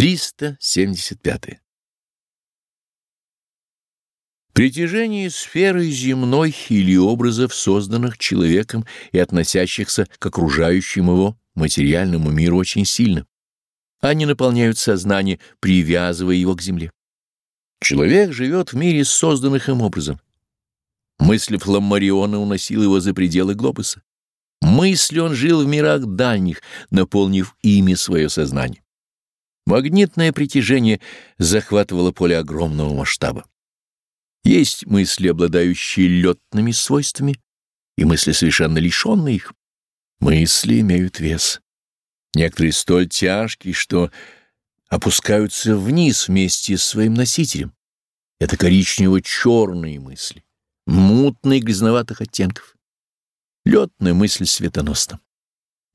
375. Притяжение сферы земной или образов, созданных человеком и относящихся к окружающему его материальному миру, очень сильно. Они наполняют сознание, привязывая его к земле. Человек живет в мире созданных им образом. Мысль Фламмариона уносила его за пределы глобуса. Мыслью он жил в мирах дальних, наполнив ими свое сознание. Магнитное притяжение захватывало поле огромного масштаба. Есть мысли, обладающие летными свойствами, и мысли, совершенно лишенные их. Мысли имеют вес. Некоторые столь тяжкие, что опускаются вниз вместе с своим носителем. Это коричнево-черные мысли, мутные грязноватых оттенков. Летная мысль светоносна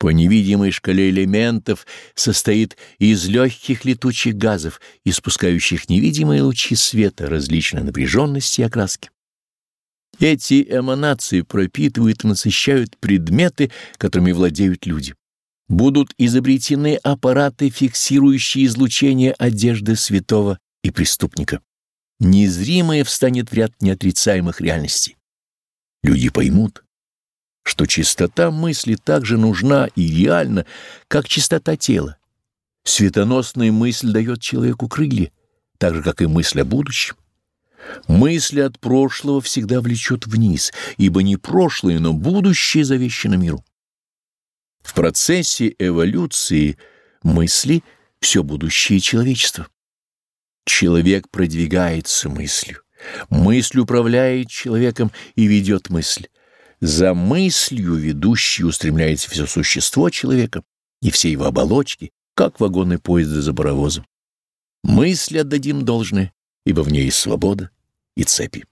по невидимой шкале элементов состоит из легких летучих газов, испускающих невидимые лучи света различной напряженности и окраски. Эти эманации пропитывают и насыщают предметы, которыми владеют люди. Будут изобретены аппараты, фиксирующие излучение одежды святого и преступника. Незримое встанет в ряд неотрицаемых реальностей. Люди поймут, что чистота мысли так же нужна и реальна, как чистота тела. Светоносная мысль дает человеку крылья, так же, как и мысль о будущем. Мысли от прошлого всегда влечет вниз, ибо не прошлое, но будущее завещено миру. В процессе эволюции мысли — все будущее человечества. Человек продвигается мыслью. Мысль управляет человеком и ведет мысль. За мыслью ведущей устремляется все существо человека и все его оболочки, как вагоны поезда за паровозом. Мысли отдадим должное, ибо в ней есть свобода и цепи.